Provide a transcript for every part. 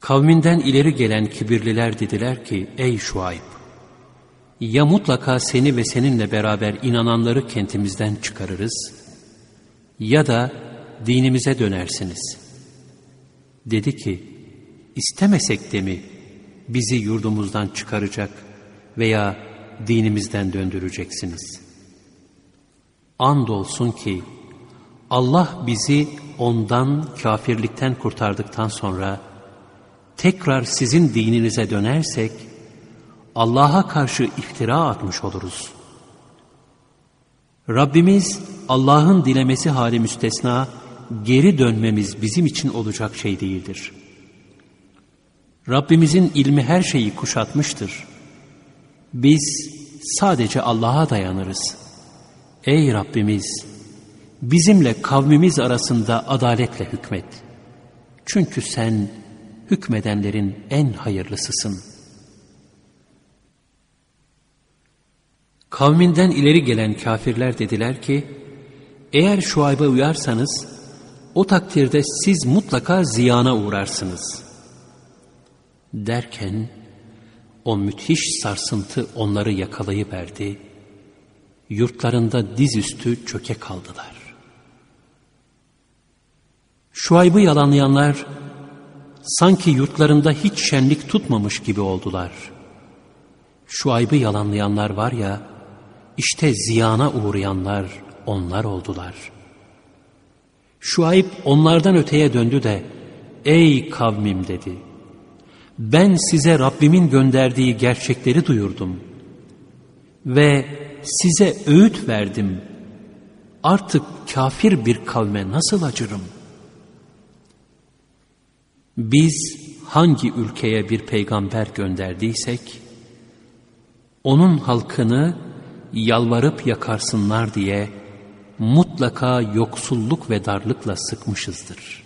Kavminden ileri gelen kibirliler dediler ki, ey Şuayb, ya mutlaka seni ve seninle beraber inananları kentimizden çıkarırız ya da dinimize dönersiniz. Dedi ki, istemesek de mi bizi yurdumuzdan çıkaracak veya dinimizden döndüreceksiniz? Andolsun ki Allah bizi ondan kafirlikten kurtardıktan sonra tekrar sizin dininize dönersek Allah'a karşı iftira atmış oluruz. Rabbimiz Allah'ın dilemesi hali müstesna geri dönmemiz bizim için olacak şey değildir. Rabbimizin ilmi her şeyi kuşatmıştır. Biz sadece Allah'a dayanırız. Ey Rabbimiz! Bizimle kavmimiz arasında adaletle hükmet. Çünkü sen hükmedenlerin en hayırlısısın. Kavminden ileri gelen kafirler dediler ki, eğer Şuayb'a uyarsanız, o takdirde siz mutlaka ziyana uğrarsınız. Derken, o müthiş sarsıntı onları yakalayıverdi. Yurtlarında dizüstü çöke kaldılar. Şuayb'ı yalanlayanlar, sanki yurtlarında hiç şenlik tutmamış gibi oldular. Şuayb'ı yalanlayanlar var ya, işte ziyana uğrayanlar onlar oldular. Şuayb onlardan öteye döndü de, ey kavmim dedi, ben size Rabbimin gönderdiği gerçekleri duyurdum ve size öğüt verdim. Artık kafir bir kavme nasıl acırım?'' Biz hangi ülkeye bir peygamber gönderdiysek, onun halkını yalvarıp yakarsınlar diye mutlaka yoksulluk ve darlıkla sıkmışızdır.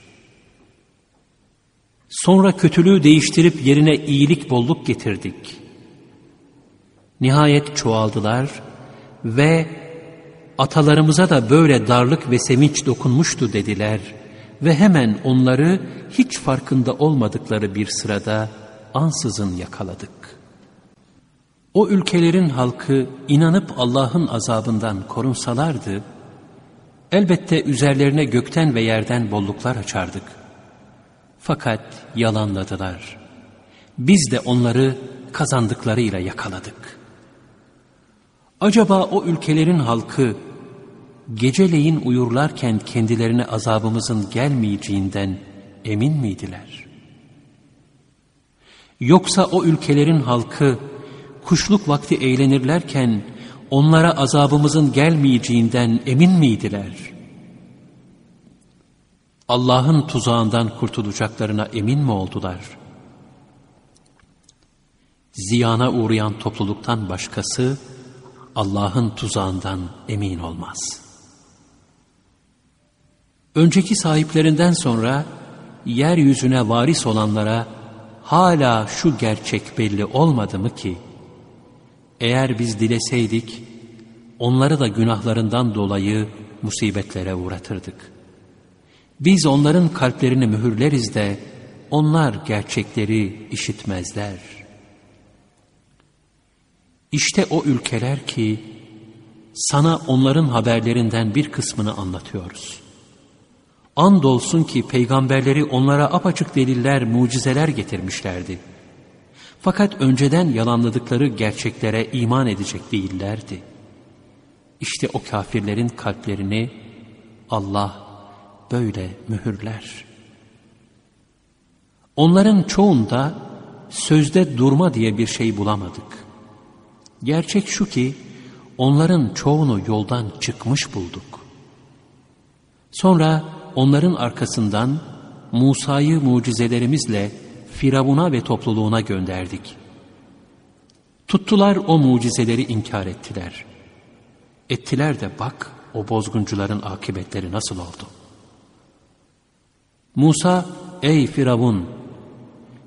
Sonra kötülüğü değiştirip yerine iyilik bolluk getirdik. Nihayet çoğaldılar ve atalarımıza da böyle darlık ve sevinç dokunmuştu dediler.'' Ve hemen onları hiç farkında olmadıkları bir sırada ansızın yakaladık. O ülkelerin halkı inanıp Allah'ın azabından korunsalardı, elbette üzerlerine gökten ve yerden bolluklar açardık. Fakat yalanladılar. Biz de onları kazandıklarıyla yakaladık. Acaba o ülkelerin halkı geceleyin uyurlarken kendilerine azabımızın gelmeyeceğinden emin miydiler? Yoksa o ülkelerin halkı kuşluk vakti eğlenirlerken onlara azabımızın gelmeyeceğinden emin miydiler? Allah'ın tuzağından kurtulacaklarına emin mi oldular? Ziyana uğrayan topluluktan başkası Allah'ın tuzağından emin olmaz.'' Önceki sahiplerinden sonra yeryüzüne varis olanlara hala şu gerçek belli olmadı mı ki eğer biz dileseydik onları da günahlarından dolayı musibetlere uğratırdık. Biz onların kalplerini mühürleriz de onlar gerçekleri işitmezler. İşte o ülkeler ki sana onların haberlerinden bir kısmını anlatıyoruz. Andolsun ki peygamberleri onlara apaçık deliller, mucizeler getirmişlerdi. Fakat önceden yalanladıkları gerçeklere iman edecek değillerdi. İşte o kafirlerin kalplerini Allah böyle mühürler. Onların çoğunda sözde durma diye bir şey bulamadık. Gerçek şu ki onların çoğunu yoldan çıkmış bulduk. Sonra onların arkasından Musa'yı mucizelerimizle Firavun'a ve topluluğuna gönderdik. Tuttular o mucizeleri inkar ettiler. Ettiler de bak o bozguncuların akıbetleri nasıl oldu. Musa, ey Firavun,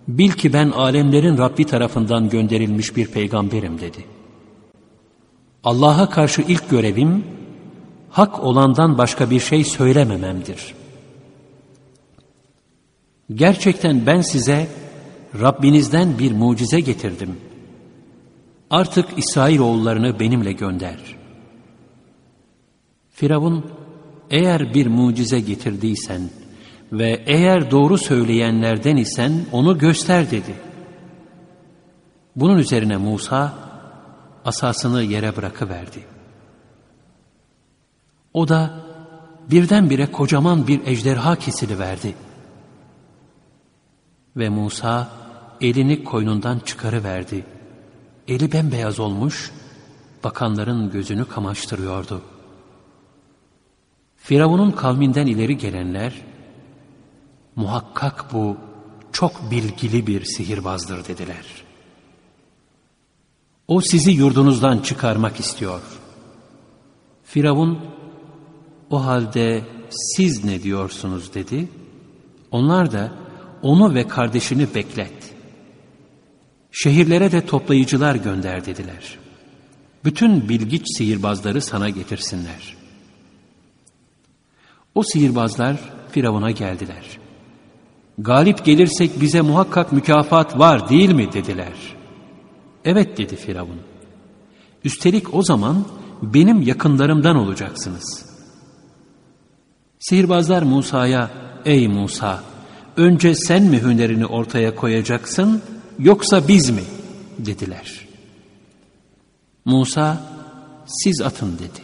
bil ki ben alemlerin Rabbi tarafından gönderilmiş bir peygamberim dedi. Allah'a karşı ilk görevim, hak olandan başka bir şey söylemememdir. Gerçekten ben size Rabbinizden bir mucize getirdim. Artık İsrailoğullarını benimle gönder. Firavun, eğer bir mucize getirdiysen ve eğer doğru söyleyenlerden isen onu göster dedi. Bunun üzerine Musa asasını yere bırakıverdi. O da birdenbire kocaman bir ejderha kesiliverdi. Ve Musa elini koynundan çıkarıverdi. Eli bembeyaz olmuş, bakanların gözünü kamaştırıyordu. Firavun'un kavminden ileri gelenler, muhakkak bu çok bilgili bir sihirbazdır dediler. O sizi yurdunuzdan çıkarmak istiyor. Firavun, o halde siz ne diyorsunuz dedi. Onlar da onu ve kardeşini beklet. Şehirlere de toplayıcılar gönder dediler. Bütün bilgiç sihirbazları sana getirsinler. O sihirbazlar Firavun'a geldiler. Galip gelirsek bize muhakkak mükafat var değil mi dediler. Evet dedi Firavun. Üstelik o zaman benim yakınlarımdan olacaksınız. Sihirbazlar Musa'ya, ey Musa, önce sen mi hünerini ortaya koyacaksın yoksa biz mi? dediler. Musa, siz atın dedi.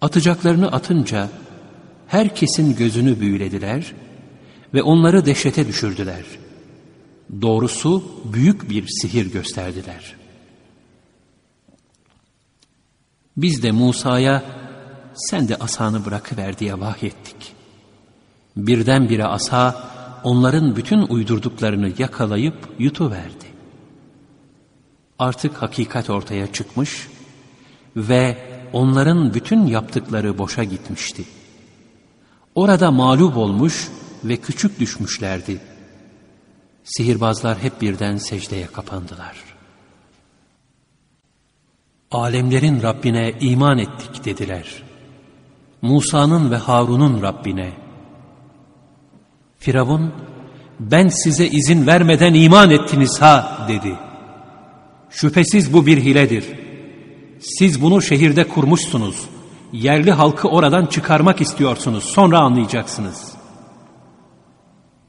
Atacaklarını atınca herkesin gözünü büyülediler ve onları dehşete düşürdüler. Doğrusu büyük bir sihir gösterdiler. Biz de Musa'ya sen de asanı bırakıver diye vahyettik. Birdenbire asa onların bütün uydurduklarını yakalayıp yutuverdi. Artık hakikat ortaya çıkmış ve onların bütün yaptıkları boşa gitmişti. Orada mağlup olmuş ve küçük düşmüşlerdi. Sihirbazlar hep birden secdeye kapandılar. Alemlerin Rabbine iman ettik dediler. Musa'nın ve Harun'un Rabbine. Firavun, ben size izin vermeden iman ettiniz ha dedi. Şüphesiz bu bir hiledir. Siz bunu şehirde kurmuşsunuz. Yerli halkı oradan çıkarmak istiyorsunuz. Sonra anlayacaksınız.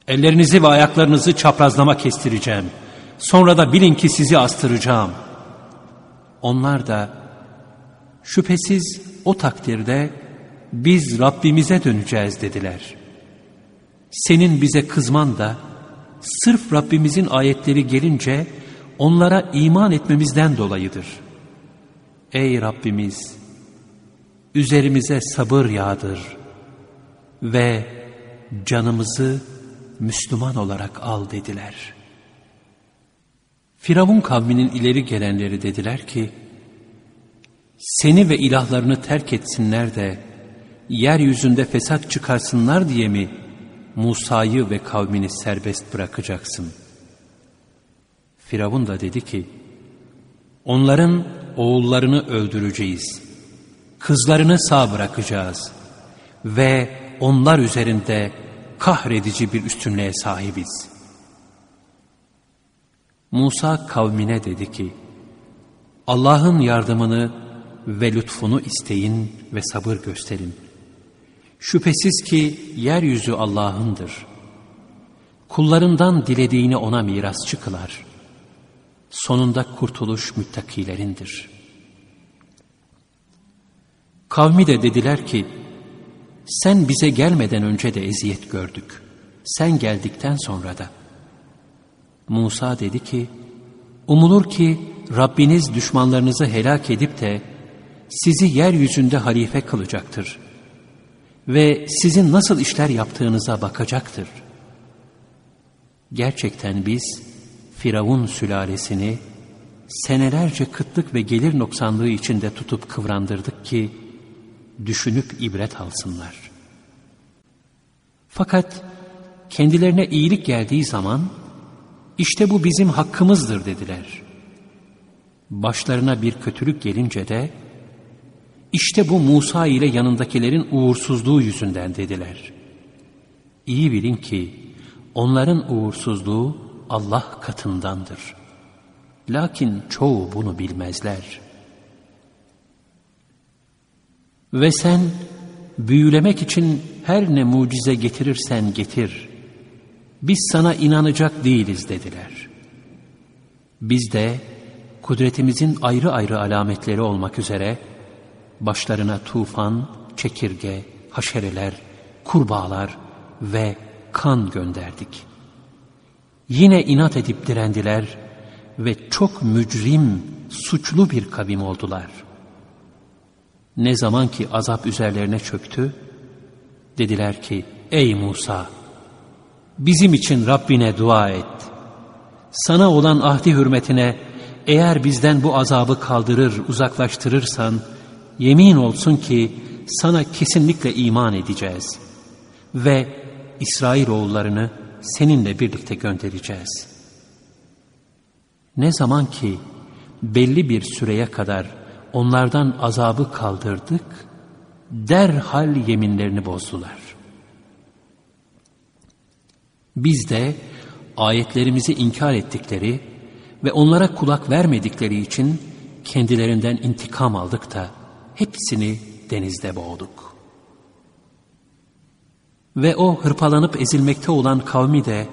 Ellerinizi ve ayaklarınızı çaprazlama kestireceğim. Sonra da bilin ki sizi astıracağım. Onlar da şüphesiz o takdirde biz Rabbimize döneceğiz dediler. Senin bize kızman da sırf Rabbimizin ayetleri gelince onlara iman etmemizden dolayıdır. Ey Rabbimiz! Üzerimize sabır yağdır ve canımızı Müslüman olarak al dediler. Firavun kavminin ileri gelenleri dediler ki, seni ve ilahlarını terk etsinler de yeryüzünde fesat çıkarsınlar diye mi Musa'yı ve kavmini serbest bırakacaksın? Firavun da dedi ki, onların oğullarını öldüreceğiz, kızlarını sağ bırakacağız ve onlar üzerinde kahredici bir üstünlüğe sahibiz. Musa kavmine dedi ki, Allah'ın yardımını ve lütfunu isteyin ve sabır gösterin. Şüphesiz ki yeryüzü Allah'ındır. Kullarından dilediğini ona mirasçı kılar. Sonunda kurtuluş müttakilerindir. Kavmi de dediler ki, sen bize gelmeden önce de eziyet gördük. Sen geldikten sonra da. Musa dedi ki, umulur ki Rabbiniz düşmanlarınızı helak edip de sizi yeryüzünde halife kılacaktır. Ve sizin nasıl işler yaptığınıza bakacaktır. Gerçekten biz Firavun sülalesini senelerce kıtlık ve gelir noksanlığı içinde tutup kıvrandırdık ki, düşünüp ibret alsınlar. Fakat kendilerine iyilik geldiği zaman işte bu bizim hakkımızdır dediler. Başlarına bir kötülük gelince de işte bu Musa ile yanındakilerin uğursuzluğu yüzünden dediler. İyi bilin ki onların uğursuzluğu Allah katındandır. Lakin çoğu bunu bilmezler. Ve sen büyülemek için her ne mucize getirirsen getir. Biz sana inanacak değiliz dediler. Biz de kudretimizin ayrı ayrı alametleri olmak üzere başlarına tufan, çekirge, haşereler, kurbağalar ve kan gönderdik. Yine inat edip direndiler ve çok mücrim, suçlu bir kavim oldular. Ne zaman ki azap üzerlerine çöktü, dediler ki, ey Musa, bizim için Rabbine dua et. Sana olan ahdi hürmetine eğer bizden bu azabı kaldırır, uzaklaştırırsan, yemin olsun ki sana kesinlikle iman edeceğiz. Ve İsrailoğullarını seninle birlikte göndereceğiz. Ne zaman ki belli bir süreye kadar onlardan azabı kaldırdık, derhal yeminlerini bozdular. Biz de ayetlerimizi inkar ettikleri ve onlara kulak vermedikleri için kendilerinden intikam aldık da hepsini denizde boğduk. Ve o hırpalanıp ezilmekte olan kavmi de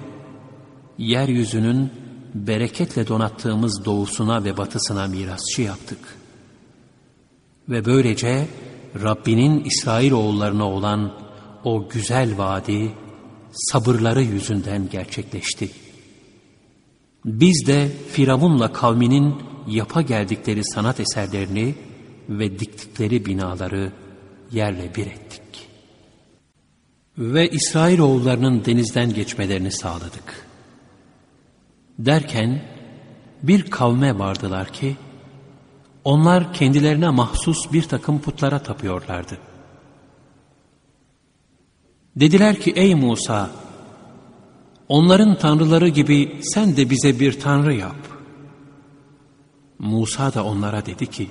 yeryüzünün bereketle donattığımız doğusuna ve batısına mirasçı yaptık. Ve böylece Rabbinin İsrail oğullarına olan o güzel vaadi sabırları yüzünden gerçekleşti. Biz de Firavun'la kavminin yapa geldikleri sanat eserlerini ve diktikleri binaları yerle bir ettik. Ve İsrail oğullarının denizden geçmelerini sağladık. Derken bir kavme vardılar ki onlar kendilerine mahsus bir takım putlara tapıyorlardı. Dediler ki ey Musa onların tanrıları gibi sen de bize bir tanrı yap. Musa da onlara dedi ki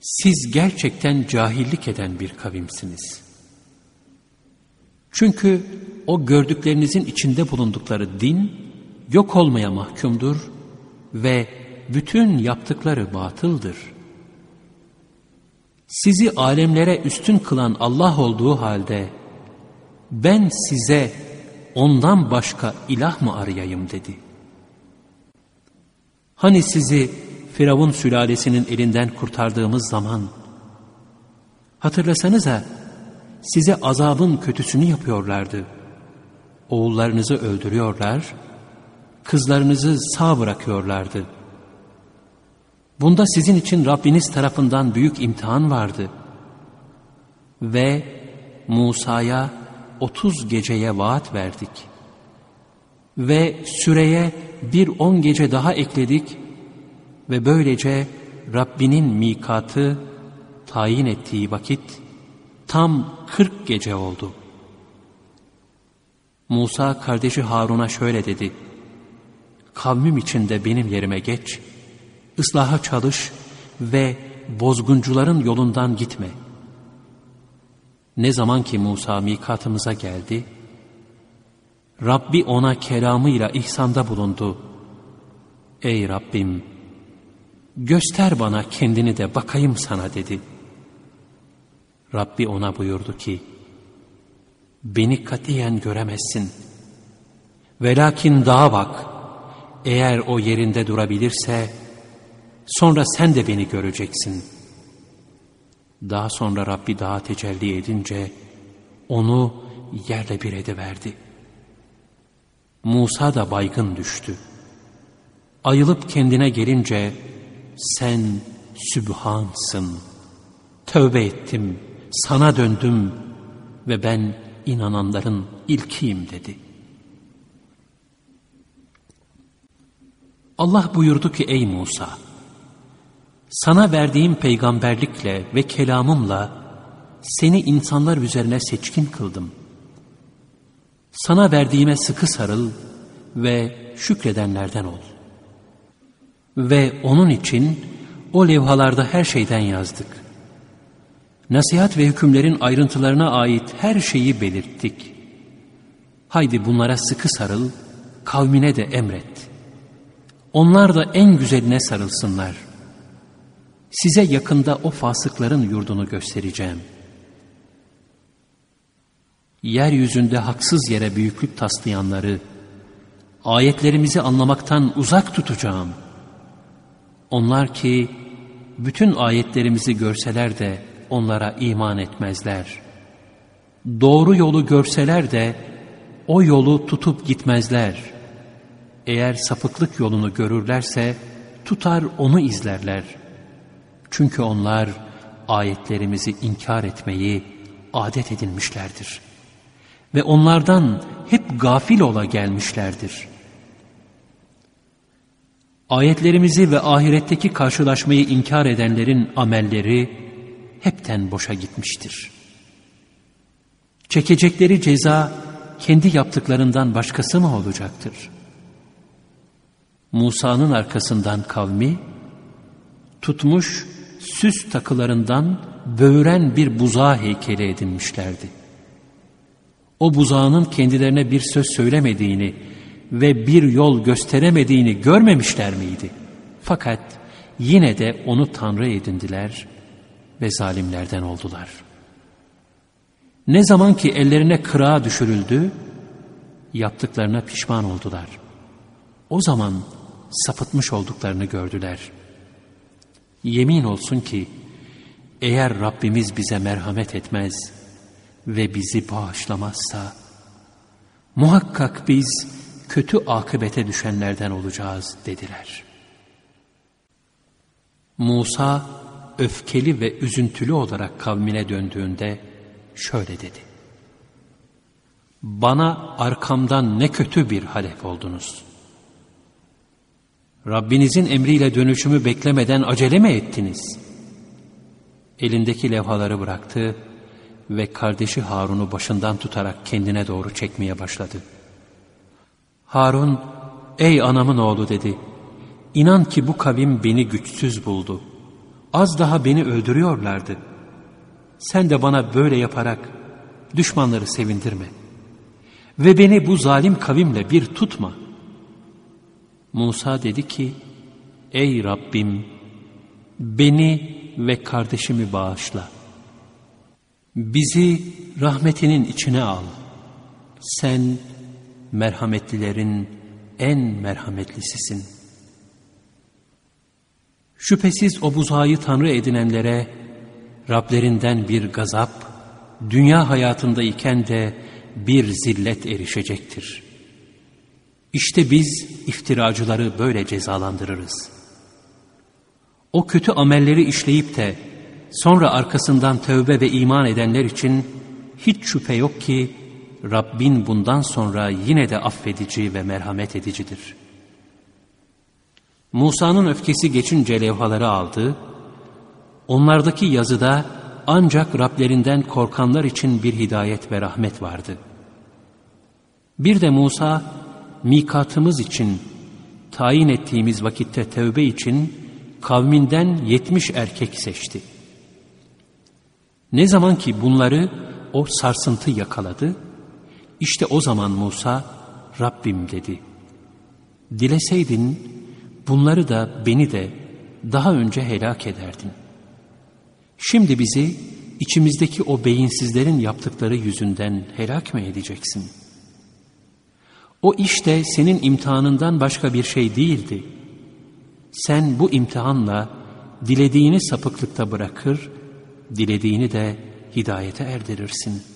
siz gerçekten cahillik eden bir kavimsiniz. Çünkü o gördüklerinizin içinde bulundukları din yok olmaya mahkumdur ve bütün yaptıkları batıldır. Sizi alemlere üstün kılan Allah olduğu halde ben size ondan başka ilah mı arayayım dedi. Hani sizi Firavun sülalesinin elinden kurtardığımız zaman hatırlasanıza size azabın kötüsünü yapıyorlardı. Oğullarınızı öldürüyorlar, kızlarınızı sağ bırakıyorlardı. Bunda sizin için Rabbiniz tarafından büyük imtihan vardı. Ve Musa'ya otuz geceye vaat verdik. Ve süreye bir on gece daha ekledik ve böylece Rabbinin mikatı tayin ettiği vakit tam kırk gece oldu. Musa kardeşi Harun'a şöyle dedi. Kavmim içinde benim yerime geç, ıslaha çalış ve bozguncuların yolundan gitme. Ne zaman ki Musa mikatımıza geldi, Rabbi ona kelamıyla ihsanda bulundu. Ey Rabbim! Göster bana kendini de bakayım sana dedi. Rabbi ona buyurdu ki, beni katiyen göremezsin. Velakin dağa bak, eğer o yerinde durabilirse, sonra sen de beni göreceksin. Daha sonra Rabbi dağa tecelli edince, onu yerle bir ediverdi. Musa da baygın düştü. Ayılıp kendine gelince, sen Sübhansın. Tövbe ettim, sana döndüm ve ben inananların ilkiyim dedi. Allah buyurdu ki ey Musa, sana verdiğim peygamberlikle ve kelamımla seni insanlar üzerine seçkin kıldım. Sana verdiğime sıkı sarıl ve şükredenlerden ol. Ve onun için o levhalarda her şeyden yazdık. Nasihat ve hükümlerin ayrıntılarına ait her şeyi belirttik. Haydi bunlara sıkı sarıl, kavmine de emret. Onlar da en güzeline sarılsınlar. Size yakında o fasıkların yurdunu göstereceğim. Yeryüzünde haksız yere büyüklük taslayanları, ayetlerimizi anlamaktan uzak tutacağım. Onlar ki bütün ayetlerimizi görseler de onlara iman etmezler. Doğru yolu görseler de o yolu tutup gitmezler. Eğer sapıklık yolunu görürlerse tutar onu izlerler. Çünkü onlar ayetlerimizi inkar etmeyi adet edinmişlerdir. Ve onlardan hep gafil ola gelmişlerdir. Ayetlerimizi ve ahiretteki karşılaşmayı inkar edenlerin amelleri hepten boşa gitmiştir. Çekecekleri ceza kendi yaptıklarından başkası mı olacaktır? Musa'nın arkasından kavmi, tutmuş süs takılarından böğüren bir buzağı heykeli edinmişlerdi. O buzağının kendilerine bir söz söylemediğini ve bir yol gösteremediğini görmemişler miydi? Fakat yine de onu Tanrı edindiler ve zalimlerden oldular. Ne zaman ki ellerine kırağa düşürüldü, yaptıklarına pişman oldular. O zaman sapıtmış olduklarını gördüler. Yemin olsun ki eğer Rabbimiz bize merhamet etmez ve bizi bağışlamazsa muhakkak biz kötü akıbete düşenlerden olacağız dediler. Musa öfkeli ve üzüntülü olarak kavmine döndüğünde şöyle dedi. Bana arkamdan ne kötü bir halef oldunuz. Rabbinizin emriyle dönüşümü beklemeden acele mi ettiniz? Elindeki levhaları bıraktı ve kardeşi Harun'u başından tutarak kendine doğru çekmeye başladı. Harun, ey anamın oğlu dedi. İnan ki bu kavim beni güçsüz buldu. Az daha beni öldürüyorlardı. Sen de bana böyle yaparak düşmanları sevindirme. Ve beni bu zalim kavimle bir tutma. Musa dedi ki, Ey Rabbim, beni ve kardeşimi bağışla. Bizi rahmetinin içine al. Sen merhametlilerin en merhametlisisin. Şüphesiz o buzağı Tanrı edinenlere Rablerinden bir gazap, dünya hayatındayken de bir zillet erişecektir. İşte biz iftiracıları böyle cezalandırırız. O kötü amelleri işleyip de sonra arkasından tövbe ve iman edenler için hiç şüphe yok ki Rabbin bundan sonra yine de affedici ve merhamet edicidir. Musa'nın öfkesi geçince levhaları aldı, onlardaki yazıda ancak Rablerinden korkanlar için bir hidayet ve rahmet vardı. Bir de Musa, mikatımız için, tayin ettiğimiz vakitte tövbe için kavminden yetmiş erkek seçti. Ne zaman ki bunları o sarsıntı yakaladı, işte o zaman Musa, Rabbim dedi. Dileseydin bunları da beni de daha önce helak ederdin. Şimdi bizi içimizdeki o beyinsizlerin yaptıkları yüzünden helak mı edeceksin? O işte senin imtihanından başka bir şey değildi. Sen bu imtihanla dilediğini sapıklıkta bırakır, dilediğini de hidayete erdirirsin.''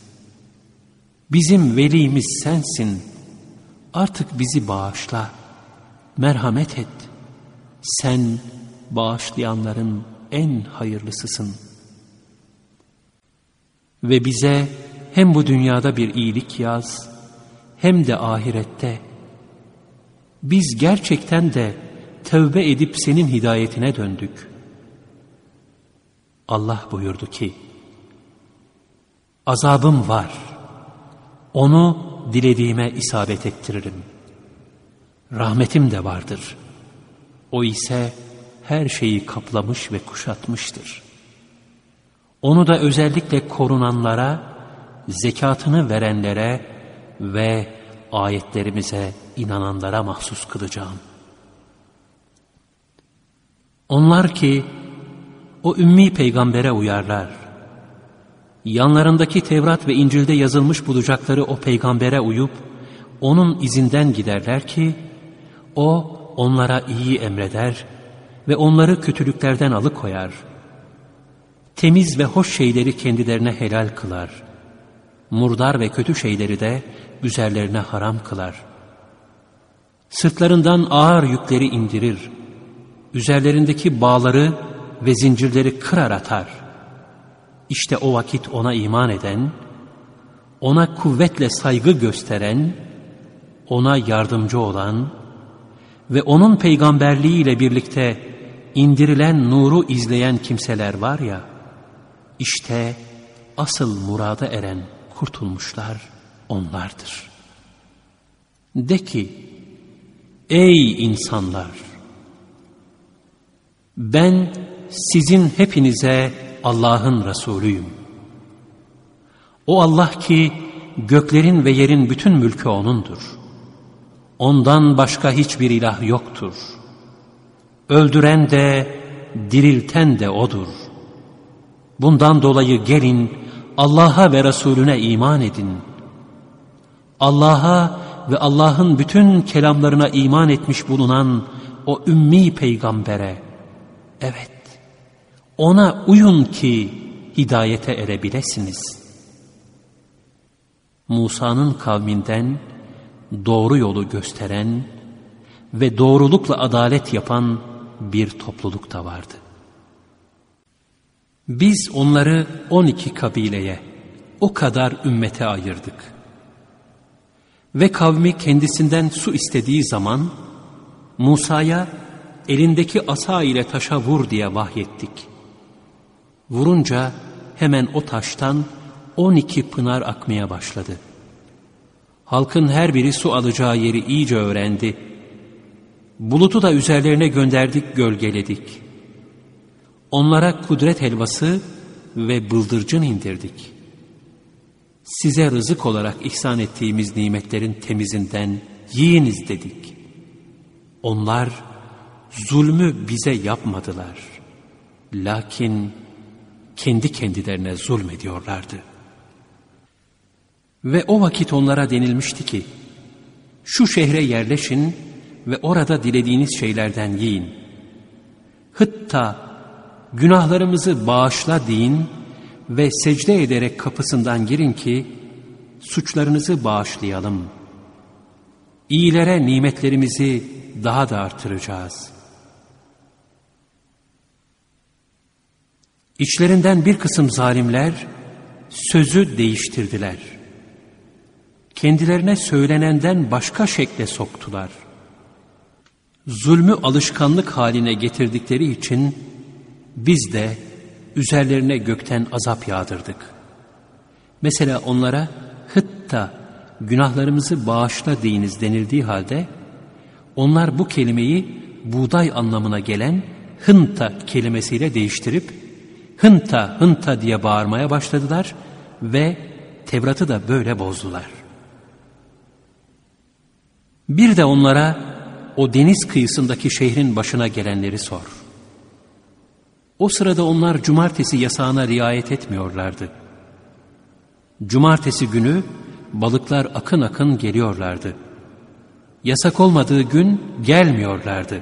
Bizim velimiz sensin. Artık bizi bağışla. Merhamet et. Sen bağışlayanların en hayırlısısın. Ve bize hem bu dünyada bir iyilik yaz, hem de ahirette. Biz gerçekten de tövbe edip senin hidayetine döndük. Allah buyurdu ki, azabım var.'' Onu dilediğime isabet ettiririm. Rahmetim de vardır. O ise her şeyi kaplamış ve kuşatmıştır. Onu da özellikle korunanlara, zekatını verenlere ve ayetlerimize inananlara mahsus kılacağım. Onlar ki o ümmi peygambere uyarlar. Yanlarındaki Tevrat ve İncil'de yazılmış bulacakları o peygambere uyup onun izinden giderler ki o onlara iyi emreder ve onları kötülüklerden alıkoyar. Temiz ve hoş şeyleri kendilerine helal kılar. Murdar ve kötü şeyleri de üzerlerine haram kılar. Sırtlarından ağır yükleri indirir. Üzerlerindeki bağları ve zincirleri kırar atar. İşte o vakit ona iman eden, ona kuvvetle saygı gösteren, ona yardımcı olan ve onun peygamberliğiyle birlikte indirilen nuru izleyen kimseler var ya, işte asıl murada eren kurtulmuşlar onlardır. De ki, ey insanlar! Ben sizin hepinize Allah'ın Resulüyüm. O Allah ki göklerin ve yerin bütün mülkü O'nundur. Ondan başka hiçbir ilah yoktur. Öldüren de, dirilten de O'dur. Bundan dolayı gelin Allah'a ve Resulüne iman edin. Allah'a ve Allah'ın bütün kelamlarına iman etmiş bulunan o ümmi peygambere, evet, ona uyun ki hidayete erebilesiniz. Musa'nın kavminden doğru yolu gösteren ve doğrulukla adalet yapan bir topluluk da vardı. Biz onları on iki kabileye, o kadar ümmete ayırdık. Ve kavmi kendisinden su istediği zaman, Musa'ya elindeki asa ile taşa vur diye vahyettik. Vurunca hemen o taştan on iki pınar akmaya başladı. Halkın her biri su alacağı yeri iyice öğrendi. Bulutu da üzerlerine gönderdik, gölgeledik. Onlara kudret helvası ve bıldırcın indirdik. Size rızık olarak ihsan ettiğimiz nimetlerin temizinden yiyiniz dedik. Onlar zulmü bize yapmadılar. Lakin kendi kendilerine zulmediyorlardı. Ve o vakit onlara denilmişti ki, şu şehre yerleşin ve orada dilediğiniz şeylerden yiyin. Hıtta günahlarımızı bağışla deyin ve secde ederek kapısından girin ki suçlarınızı bağışlayalım. İyilere nimetlerimizi daha da artıracağız. İçlerinden bir kısım zalimler sözü değiştirdiler. Kendilerine söylenenden başka şekle soktular. Zulmü alışkanlık haline getirdikleri için biz de üzerlerine gökten azap yağdırdık. Mesela onlara hıtta günahlarımızı bağışla deyiniz denildiği halde onlar bu kelimeyi buğday anlamına gelen hınta kelimesiyle değiştirip hınta hınta diye bağırmaya başladılar ve Tevrat'ı da böyle bozdular. Bir de onlara o deniz kıyısındaki şehrin başına gelenleri sor. O sırada onlar cumartesi yasağına riayet etmiyorlardı. Cumartesi günü balıklar akın akın geliyorlardı. Yasak olmadığı gün gelmiyorlardı.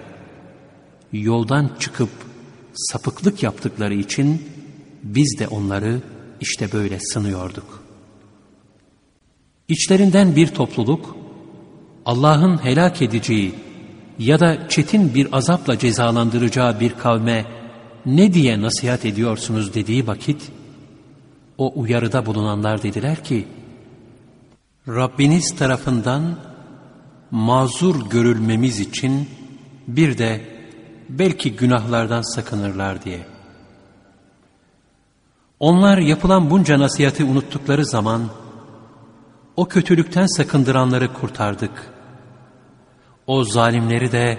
Yoldan çıkıp sapıklık yaptıkları için biz de onları işte böyle sınıyorduk. İçlerinden bir topluluk Allah'ın helak edeceği ya da çetin bir azapla cezalandıracağı bir kavme ne diye nasihat ediyorsunuz dediği vakit o uyarıda bulunanlar dediler ki Rabbiniz tarafından mazur görülmemiz için bir de belki günahlardan sakınırlar diye. Onlar yapılan bunca nasihati unuttukları zaman o kötülükten sakındıranları kurtardık. O zalimleri de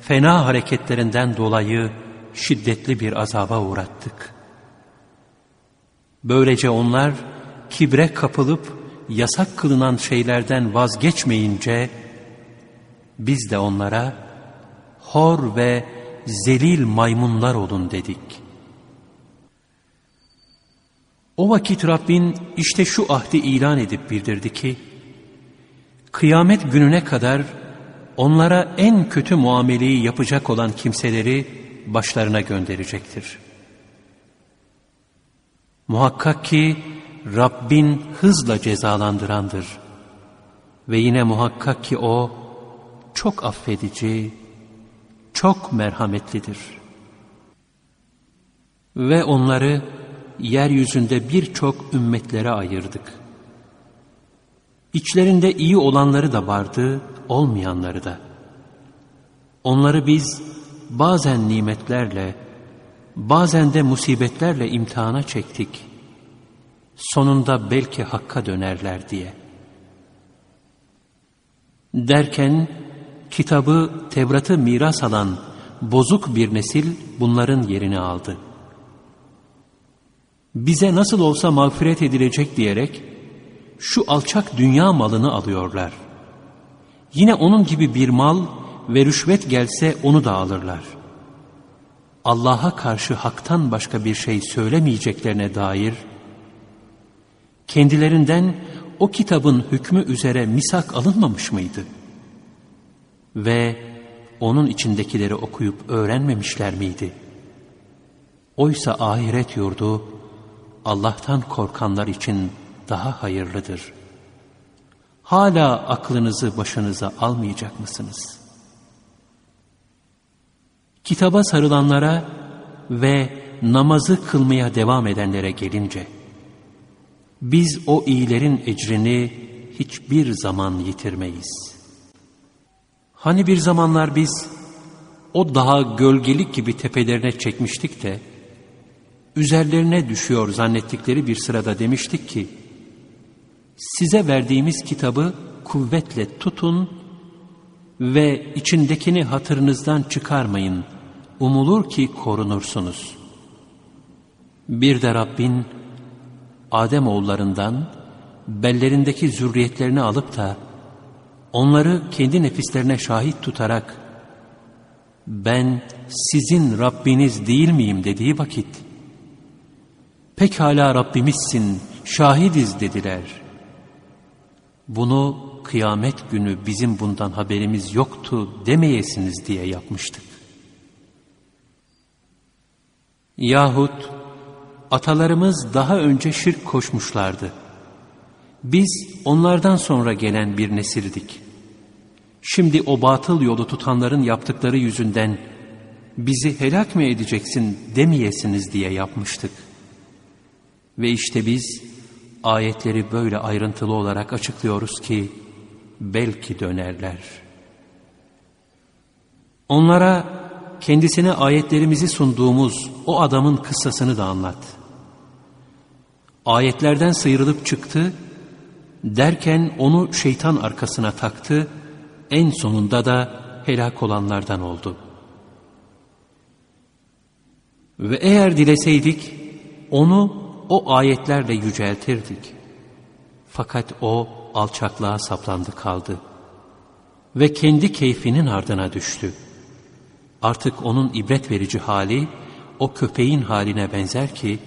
fena hareketlerinden dolayı şiddetli bir azaba uğrattık. Böylece onlar kibre kapılıp yasak kılınan şeylerden vazgeçmeyince biz de onlara hor ve zelil maymunlar olun dedik. O vakit Rabbin işte şu ahdi ilan edip bildirdi ki, kıyamet gününe kadar onlara en kötü muameleyi yapacak olan kimseleri başlarına gönderecektir. Muhakkak ki Rabbin hızla cezalandırandır. Ve yine muhakkak ki O çok affedici, çok merhametlidir. Ve onları yeryüzünde birçok ümmetlere ayırdık. İçlerinde iyi olanları da vardı, olmayanları da. Onları biz bazen nimetlerle, bazen de musibetlerle imtihana çektik. Sonunda belki hakka dönerler diye. Derken kitabı Tevrat'ı miras alan bozuk bir nesil bunların yerini aldı. Bize nasıl olsa mağfiret edilecek diyerek şu alçak dünya malını alıyorlar. Yine onun gibi bir mal ve rüşvet gelse onu da alırlar. Allah'a karşı haktan başka bir şey söylemeyeceklerine dair kendilerinden o kitabın hükmü üzere misak alınmamış mıydı? Ve onun içindekileri okuyup öğrenmemişler miydi? Oysa ahiret yurdu Allah'tan korkanlar için daha hayırlıdır. Hala aklınızı başınıza almayacak mısınız? Kitaba sarılanlara ve namazı kılmaya devam edenlere gelince, biz o iyilerin ecrini hiçbir zaman yitirmeyiz. Hani bir zamanlar biz o daha gölgelik gibi tepelerine çekmiştik de üzerlerine düşüyor zannettikleri bir sırada demiştik ki size verdiğimiz kitabı kuvvetle tutun ve içindekini hatırınızdan çıkarmayın. Umulur ki korunursunuz. Bir de Rabbin Adem oğullarından bellerindeki zürriyetlerini alıp da onları kendi nefislerine şahit tutarak ben sizin Rabbiniz değil miyim dediği vakit pekala Rabbimizsin şahidiz dediler. Bunu kıyamet günü bizim bundan haberimiz yoktu demeyesiniz diye yapmıştık. Yahut atalarımız daha önce şirk koşmuşlardı. Biz onlardan sonra gelen bir nesildik. Şimdi o batıl yolu tutanların yaptıkları yüzünden bizi helak mı edeceksin demeyesiniz diye yapmıştık. Ve işte biz ayetleri böyle ayrıntılı olarak açıklıyoruz ki belki dönerler. Onlara kendisine ayetlerimizi sunduğumuz o adamın kıssasını da anlat. Ayetlerden sıyrılıp çıktı, derken onu şeytan arkasına taktı, en sonunda da helak olanlardan oldu. Ve eğer dileseydik, onu o ayetlerle yüceltirdik. Fakat o alçaklığa saplandı kaldı ve kendi keyfinin ardına düştü. Artık onun ibret verici hali o köpeğin haline benzer ki,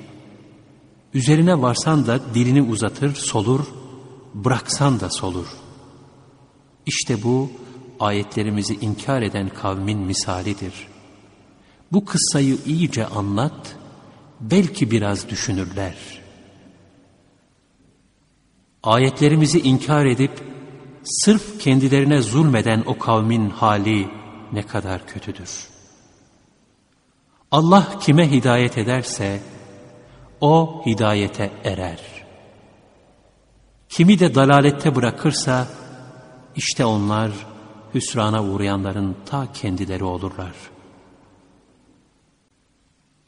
üzerine varsan da dilini uzatır, solur, bıraksan da solur. İşte bu ayetlerimizi inkar eden kavmin misalidir. Bu kıssayı iyice anlat, belki biraz düşünürler. Ayetlerimizi inkar edip, sırf kendilerine zulmeden o kavmin hali ne kadar kötüdür. Allah kime hidayet ederse, o hidayete erer. Kimi de dalalette bırakırsa, işte onlar hüsrana uğrayanların ta kendileri olurlar.''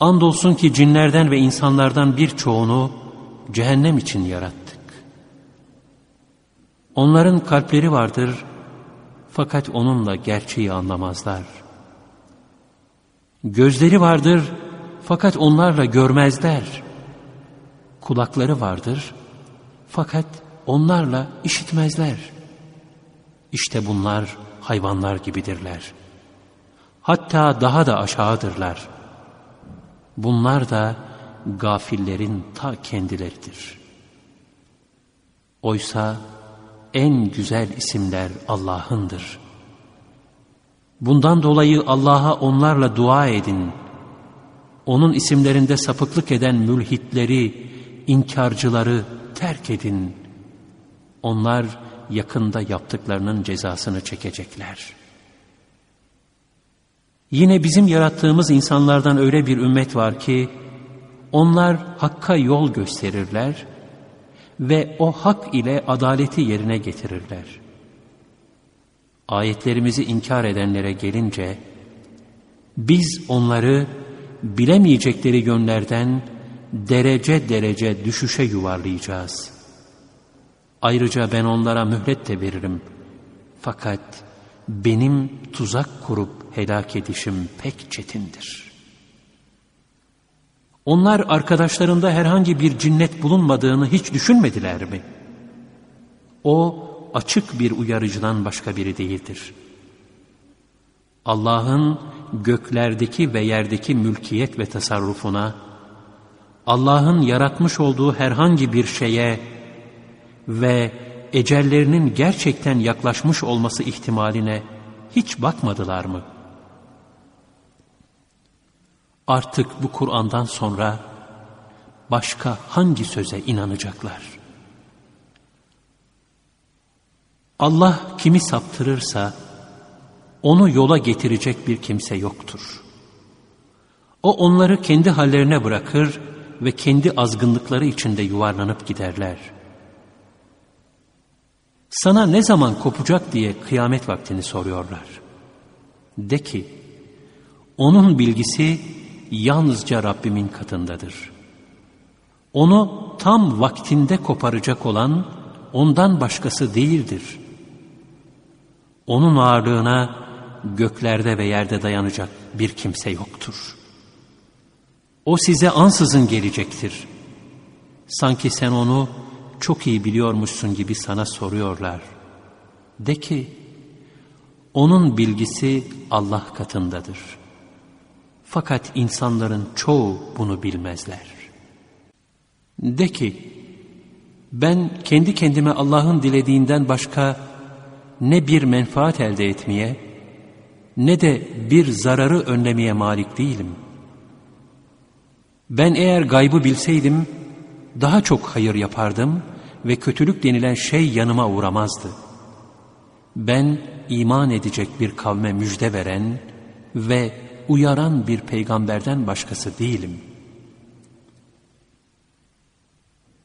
Andolsun ki cinlerden ve insanlardan birçoğunu cehennem için yarattık. Onların kalpleri vardır fakat onunla gerçeği anlamazlar. Gözleri vardır fakat onlarla görmezler. Kulakları vardır fakat onlarla işitmezler. İşte bunlar hayvanlar gibidirler. Hatta daha da aşağıdırlar. Bunlar da gafillerin ta kendileridir. Oysa en güzel isimler Allah'ındır. Bundan dolayı Allah'a onlarla dua edin. Onun isimlerinde sapıklık eden mülhitleri, inkarcıları terk edin. Onlar yakında yaptıklarının cezasını çekecekler. Yine bizim yarattığımız insanlardan öyle bir ümmet var ki, onlar Hakk'a yol gösterirler ve o hak ile adaleti yerine getirirler. Ayetlerimizi inkar edenlere gelince, biz onları bilemeyecekleri yönlerden derece derece düşüşe yuvarlayacağız. Ayrıca ben onlara mühlet de veririm. Fakat benim tuzak kurup helak edişim pek çetindir. Onlar arkadaşlarında herhangi bir cinnet bulunmadığını hiç düşünmediler mi? O açık bir uyarıcıdan başka biri değildir. Allah'ın göklerdeki ve yerdeki mülkiyet ve tasarrufuna, Allah'ın yaratmış olduğu herhangi bir şeye ve ecellerinin gerçekten yaklaşmış olması ihtimaline hiç bakmadılar mı? Artık bu Kur'an'dan sonra başka hangi söze inanacaklar? Allah kimi saptırırsa onu yola getirecek bir kimse yoktur. O onları kendi hallerine bırakır ve kendi azgınlıkları içinde yuvarlanıp giderler. Sana ne zaman kopacak diye kıyamet vaktini soruyorlar. De ki, onun bilgisi yalnızca Rabbimin katındadır. Onu tam vaktinde koparacak olan ondan başkası değildir. Onun ağırlığına göklerde ve yerde dayanacak bir kimse yoktur. O size ansızın gelecektir. Sanki sen onu çok iyi biliyormuşsun gibi sana soruyorlar. De ki, onun bilgisi Allah katındadır. Fakat insanların çoğu bunu bilmezler. De ki, ben kendi kendime Allah'ın dilediğinden başka ne bir menfaat elde etmeye, ne de bir zararı önlemeye malik değilim. Ben eğer gaybı bilseydim, daha çok hayır yapardım ve kötülük denilen şey yanıma uğramazdı. Ben iman edecek bir kavme müjde veren ve uyaran bir peygamberden başkası değilim.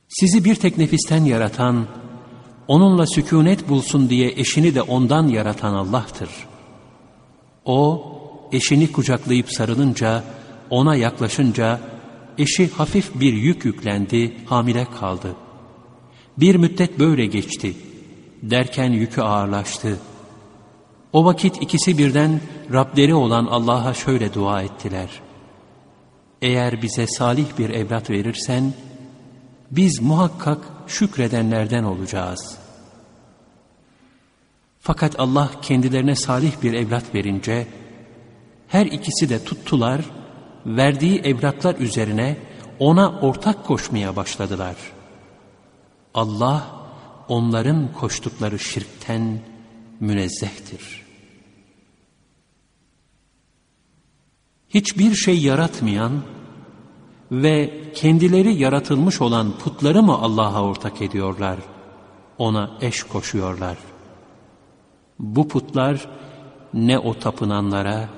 Sizi bir tek nefisten yaratan, onunla sükunet bulsun diye eşini de ondan yaratan Allah'tır. O, eşini kucaklayıp sarılınca, ona yaklaşınca, eşi hafif bir yük yüklendi, hamile kaldı. Bir müddet böyle geçti. Derken yükü ağırlaştı. O vakit ikisi birden Rableri olan Allah'a şöyle dua ettiler. Eğer bize salih bir evlat verirsen, biz muhakkak şükredenlerden olacağız. Fakat Allah kendilerine salih bir evlat verince, her ikisi de tuttular, verdiği evlatlar üzerine ona ortak koşmaya başladılar. Allah, onların koştukları şirkten münezzehtir.'' hiçbir şey yaratmayan ve kendileri yaratılmış olan putları mı Allah'a ortak ediyorlar? Ona eş koşuyorlar. Bu putlar ne o tapınanlara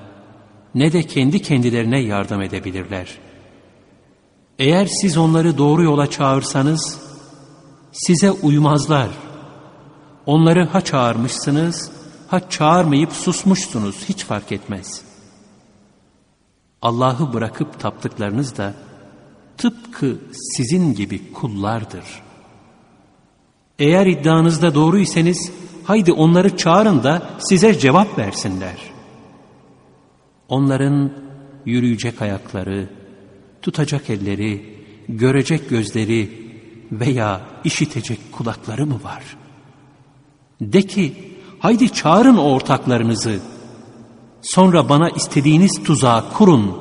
ne de kendi kendilerine yardım edebilirler. Eğer siz onları doğru yola çağırsanız size uymazlar. Onları ha çağırmışsınız ha çağırmayıp susmuşsunuz hiç fark etmez.'' Allah'ı bırakıp taptıklarınız da tıpkı sizin gibi kullardır. Eğer iddianızda doğruysanız haydi onları çağırın da size cevap versinler. Onların yürüyecek ayakları, tutacak elleri, görecek gözleri, veya işitecek kulakları mı var? De ki, haydi çağırın o ortaklarınızı. Sonra bana istediğiniz tuzağı kurun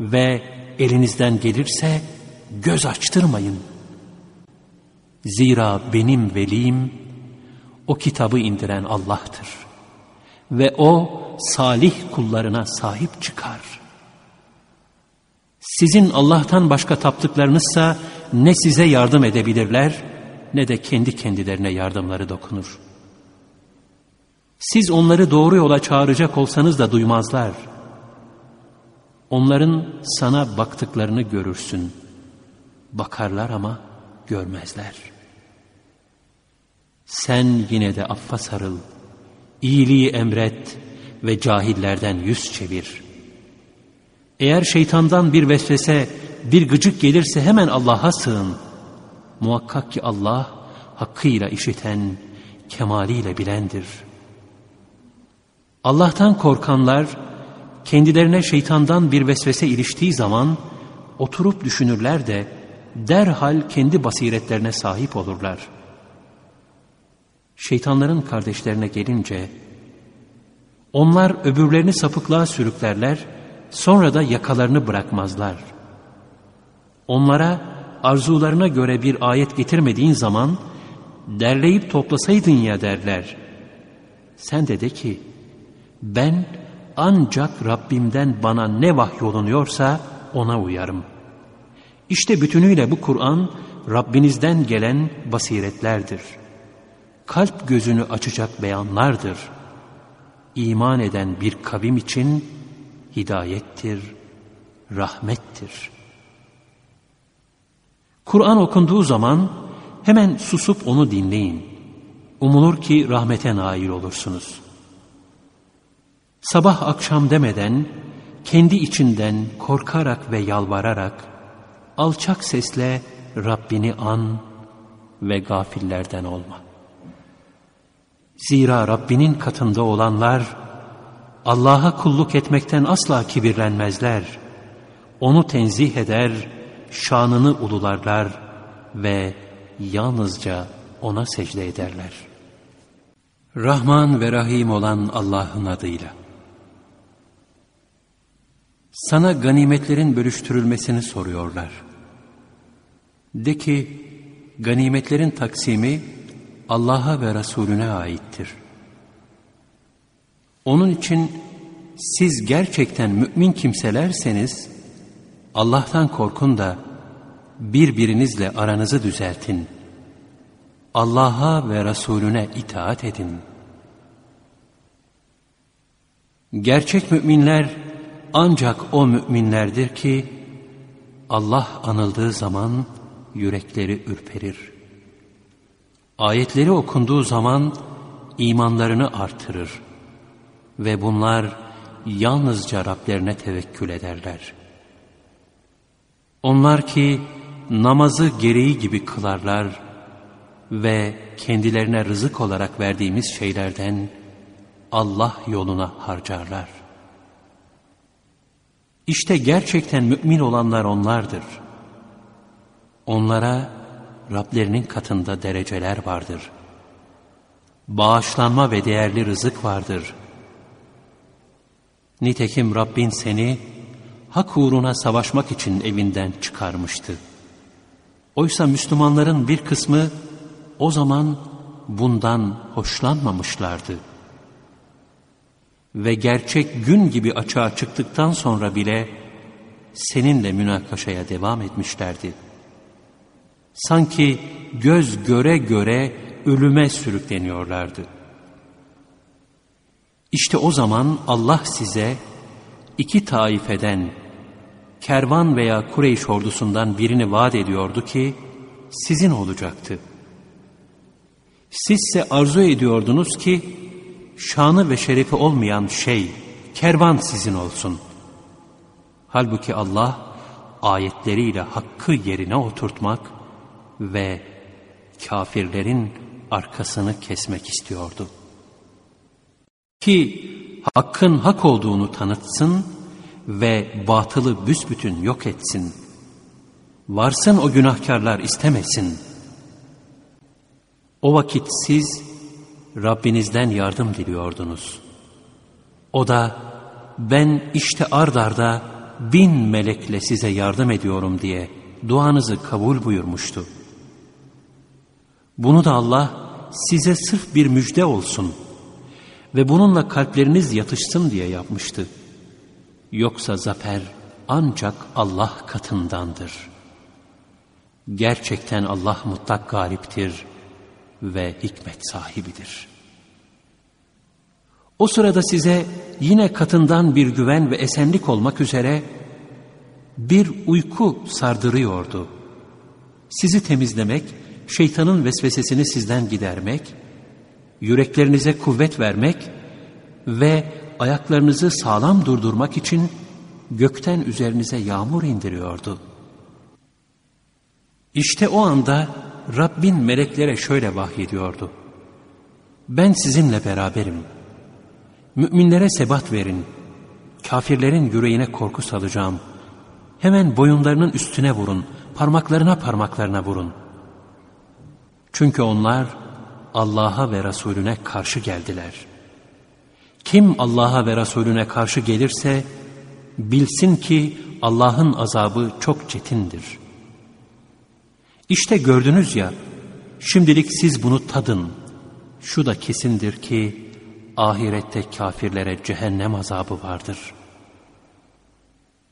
ve elinizden gelirse göz açtırmayın. Zira benim velim o kitabı indiren Allah'tır. Ve o salih kullarına sahip çıkar. Sizin Allah'tan başka taptıklarınızsa ne size yardım edebilirler ne de kendi kendilerine yardımları dokunur. Siz onları doğru yola çağıracak olsanız da duymazlar. Onların sana baktıklarını görürsün. Bakarlar ama görmezler. Sen yine de affa sarıl, iyiliği emret ve cahillerden yüz çevir. Eğer şeytandan bir vesvese, bir gıcık gelirse hemen Allah'a sığın. Muhakkak ki Allah hakkıyla işiten, kemaliyle bilendir. Allah'tan korkanlar, kendilerine şeytandan bir vesvese iliştiği zaman oturup düşünürler de derhal kendi basiretlerine sahip olurlar. Şeytanların kardeşlerine gelince onlar öbürlerini sapıklığa sürüklerler, sonra da yakalarını bırakmazlar. Onlara arzularına göre bir ayet getirmediğin zaman derleyip toplasaydın ya derler. Sen de de ki ben ancak Rabbimden bana ne vahyolunuyorsa ona uyarım. İşte bütünüyle bu Kur'an Rabbinizden gelen basiretlerdir. Kalp gözünü açacak beyanlardır. İman eden bir kavim için hidayettir, rahmettir. Kur'an okunduğu zaman hemen susup onu dinleyin. Umulur ki rahmete nail olursunuz. Sabah akşam demeden kendi içinden korkarak ve yalvararak alçak sesle Rabbini an ve gafillerden olma. Zira Rabbinin katında olanlar Allah'a kulluk etmekten asla kibirlenmezler. Onu tenzih eder, şanını ulularlar ve yalnızca O'na secde ederler. Rahman ve Rahim olan Allah'ın adıyla. Sana ganimetlerin bölüştürülmesini soruyorlar. De ki, ganimetlerin taksimi Allah'a ve Resulüne aittir.'' Onun için siz gerçekten mümin kimselerseniz Allah'tan korkun da birbirinizle aranızı düzeltin. Allah'a ve Resulüne itaat edin. Gerçek müminler ancak o müminlerdir ki Allah anıldığı zaman yürekleri ürperir. Ayetleri okunduğu zaman imanlarını artırır ve bunlar yalnızca Rablerine tevekkül ederler. Onlar ki namazı gereği gibi kılarlar ve kendilerine rızık olarak verdiğimiz şeylerden Allah yoluna harcarlar. İşte gerçekten mümin olanlar onlardır. Onlara Rablerinin katında dereceler vardır. Bağışlanma ve değerli rızık vardır.'' Nitekim Rabbin seni hak uğruna savaşmak için evinden çıkarmıştı. Oysa Müslümanların bir kısmı o zaman bundan hoşlanmamışlardı. Ve gerçek gün gibi açığa çıktıktan sonra bile seninle münakaşaya devam etmişlerdi. Sanki göz göre göre ölüme sürükleniyorlardı.'' İşte o zaman Allah size iki taifeden, kervan veya Kureyş ordusundan birini vaat ediyordu ki sizin olacaktı. Sizse arzu ediyordunuz ki şanı ve şerefi olmayan şey, kervan sizin olsun. Halbuki Allah ayetleriyle hakkı yerine oturtmak ve kafirlerin arkasını kesmek istiyordu.'' Ki hakkın hak olduğunu tanıtsın ve batılı büsbütün yok etsin. Varsın o günahkarlar istemesin.'' O vakit siz Rabbinizden yardım diliyordunuz. O da ben işte ardarda bin melekle size yardım ediyorum diye duanızı kabul buyurmuştu. Bunu da Allah size sırf bir müjde olsun ve bununla kalpleriniz yatışsın diye yapmıştı. Yoksa zafer ancak Allah katındandır. Gerçekten Allah mutlak galiptir ve hikmet sahibidir. O sırada size yine katından bir güven ve esenlik olmak üzere bir uyku sardırıyordu. Sizi temizlemek, şeytanın vesvesesini sizden gidermek, yüreklerinize kuvvet vermek ve ayaklarınızı sağlam durdurmak için gökten üzerinize yağmur indiriyordu. İşte o anda Rabbin meleklere şöyle vahyediyordu. Ben sizinle beraberim. Müminlere sebat verin. Kafirlerin yüreğine korku salacağım. Hemen boyunlarının üstüne vurun. Parmaklarına parmaklarına vurun. Çünkü onlar Allah'a ve Resulüne karşı geldiler. Kim Allah'a ve Resulüne karşı gelirse bilsin ki Allah'ın azabı çok çetindir. İşte gördünüz ya, şimdilik siz bunu tadın. Şu da kesindir ki ahirette kafirlere cehennem azabı vardır.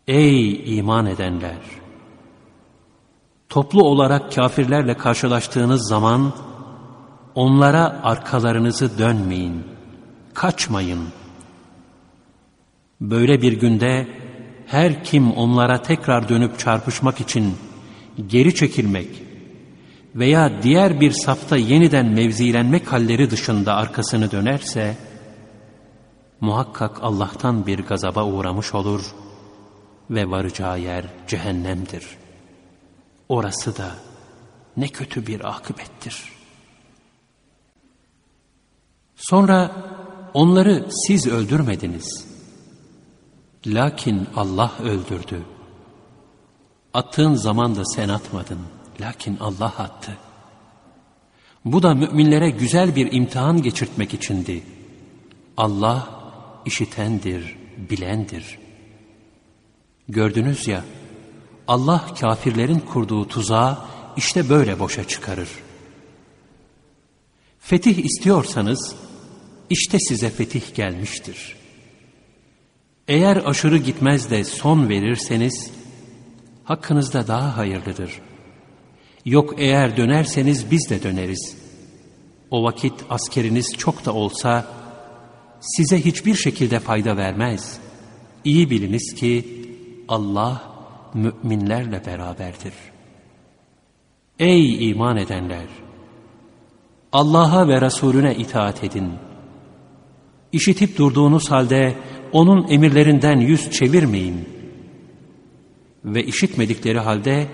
Ey iman edenler! Toplu olarak kafirlerle karşılaştığınız zaman onlara arkalarınızı dönmeyin, kaçmayın. Böyle bir günde her kim onlara tekrar dönüp çarpışmak için geri çekilmek veya diğer bir safta yeniden mevzilenmek halleri dışında arkasını dönerse, muhakkak Allah'tan bir gazaba uğramış olur ve varacağı yer cehennemdir. Orası da ne kötü bir akıbettir. Sonra onları siz öldürmediniz. Lakin Allah öldürdü. Attığın zaman da sen atmadın. Lakin Allah attı. Bu da müminlere güzel bir imtihan geçirtmek içindi. Allah işitendir, bilendir. Gördünüz ya, Allah kafirlerin kurduğu tuzağı işte böyle boşa çıkarır. Fetih istiyorsanız, işte size fetih gelmiştir. Eğer aşırı gitmez de son verirseniz, hakkınızda daha hayırlıdır. Yok eğer dönerseniz biz de döneriz. O vakit askeriniz çok da olsa size hiçbir şekilde fayda vermez. İyi biliniz ki Allah müminlerle beraberdir. Ey iman edenler! Allah'a ve Resulüne itaat edin. İşitip durduğunuz halde onun emirlerinden yüz çevirmeyin. Ve işitmedikleri halde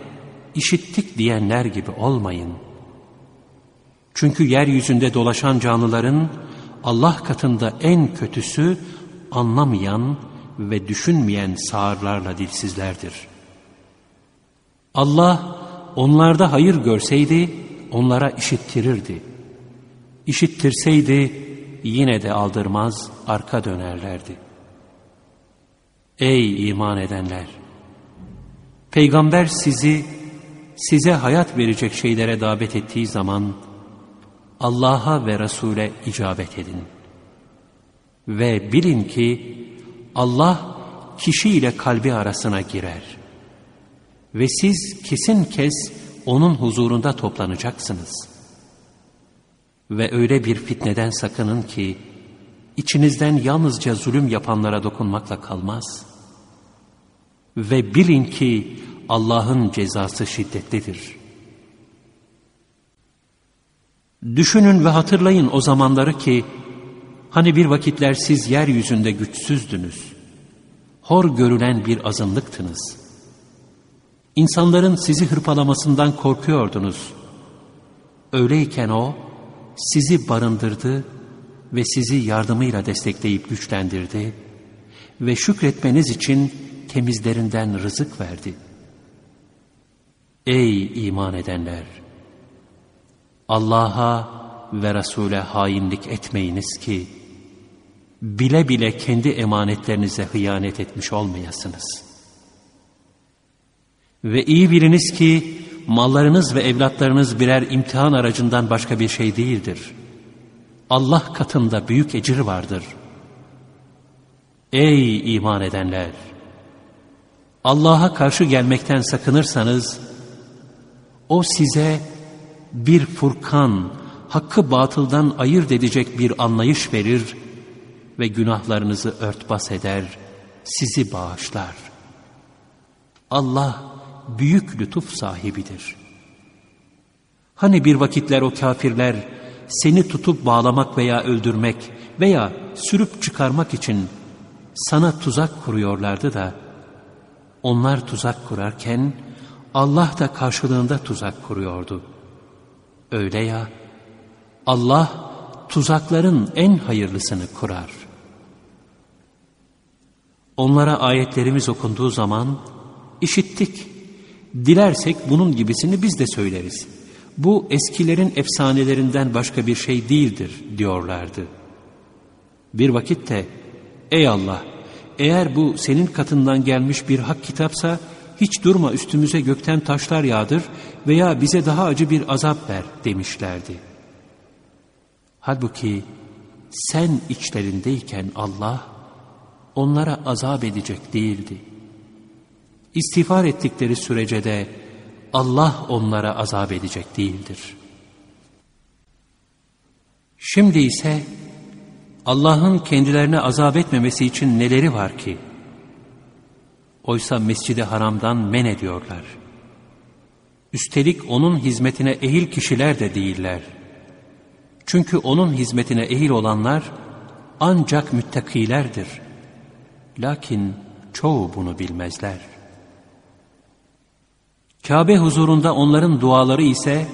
işittik diyenler gibi olmayın. Çünkü yeryüzünde dolaşan canlıların Allah katında en kötüsü anlamayan ve düşünmeyen sağırlarla dilsizlerdir. Allah onlarda hayır görseydi onlara işittirirdi. İşittirseydi yine de aldırmaz arka dönerlerdi. Ey iman edenler! Peygamber sizi size hayat verecek şeylere davet ettiği zaman Allah'a ve Resul'e icabet edin. Ve bilin ki Allah kişi ile kalbi arasına girer. Ve siz kesin kez onun huzurunda toplanacaksınız. Ve öyle bir fitneden sakının ki içinizden yalnızca zulüm yapanlara dokunmakla kalmaz. Ve bilin ki Allah'ın cezası şiddetlidir. Düşünün ve hatırlayın o zamanları ki hani bir vakitler siz yeryüzünde güçsüzdünüz. Hor görülen bir azınlıktınız. İnsanların sizi hırpalamasından korkuyordunuz. Öyleyken o sizi barındırdı ve sizi yardımıyla destekleyip güçlendirdi ve şükretmeniz için temizlerinden rızık verdi.'' Ey iman edenler! Allah'a ve Resul'e hainlik etmeyiniz ki, bile bile kendi emanetlerinize hıyanet etmiş olmayasınız. Ve iyi biliniz ki, mallarınız ve evlatlarınız birer imtihan aracından başka bir şey değildir. Allah katında büyük ecir vardır. Ey iman edenler! Allah'a karşı gelmekten sakınırsanız, O size bir furkan, hakkı batıldan ayırt edecek bir anlayış verir ve günahlarınızı örtbas eder, sizi bağışlar. Allah büyük lütuf sahibidir. Hani bir vakitler o kafirler seni tutup bağlamak veya öldürmek veya sürüp çıkarmak için sana tuzak kuruyorlardı da, onlar tuzak kurarken Allah da karşılığında tuzak kuruyordu. Öyle ya, Allah tuzakların en hayırlısını kurar. Onlara ayetlerimiz okunduğu zaman işittik. Dilersek bunun gibisini biz de söyleriz. Bu eskilerin efsanelerinden başka bir şey değildir diyorlardı. Bir vakitte ey Allah eğer bu senin katından gelmiş bir hak kitapsa hiç durma üstümüze gökten taşlar yağdır veya bize daha acı bir azap ver demişlerdi. Halbuki sen içlerindeyken Allah onlara azap edecek değildi. İstiğfar ettikleri sürece de Allah onlara azap edecek değildir. Şimdi ise Allah'ın kendilerine azap etmemesi için neleri var ki? Oysa mescidi haramdan men ediyorlar. Üstelik onun hizmetine ehil kişiler de değiller. Çünkü onun hizmetine ehil olanlar ancak müttakilerdir. Lakin çoğu bunu bilmezler. Kabe huzurunda onların duaları ise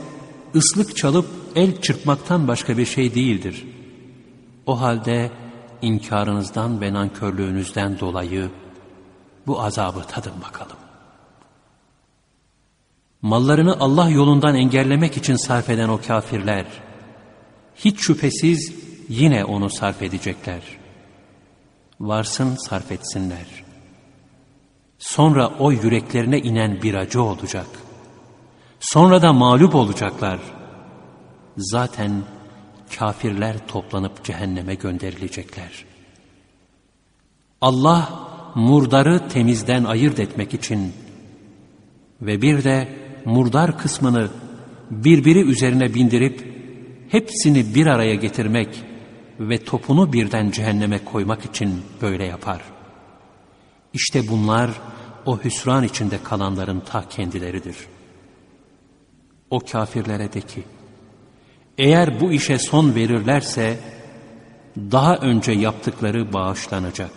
ıslık çalıp el çırpmaktan başka bir şey değildir. O halde inkarınızdan ve nankörlüğünüzden dolayı bu azabı tadın bakalım. Mallarını Allah yolundan engellemek için sarf eden o kafirler, hiç şüphesiz yine onu sarf edecekler. Varsın sarf etsinler. Sonra o yüreklerine inen bir acı olacak. Sonra da mağlup olacaklar. Zaten kafirler toplanıp cehenneme gönderilecekler. Allah murdarı temizden ayırt etmek için ve bir de murdar kısmını birbiri üzerine bindirip hepsini bir araya getirmek ve topunu birden cehenneme koymak için böyle yapar. İşte bunlar o hüsran içinde kalanların ta kendileridir. O kafirlere de ki, eğer bu işe son verirlerse, daha önce yaptıkları bağışlanacak.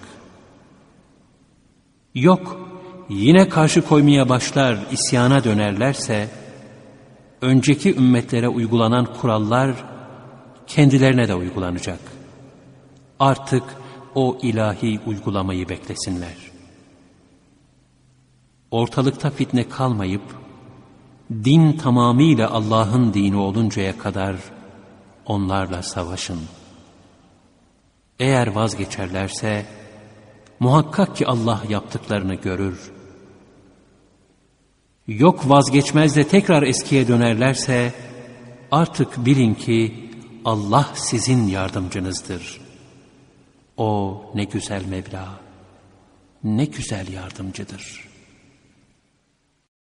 Yok, yine karşı koymaya başlar, isyana dönerlerse, önceki ümmetlere uygulanan kurallar kendilerine de uygulanacak. Artık o ilahi uygulamayı beklesinler. Ortalıkta fitne kalmayıp, din tamamıyla Allah'ın dini oluncaya kadar onlarla savaşın. Eğer vazgeçerlerse, muhakkak ki Allah yaptıklarını görür. Yok vazgeçmez de tekrar eskiye dönerlerse, artık bilin ki Allah sizin yardımcınızdır. O ne güzel Mevla, ne güzel yardımcıdır.''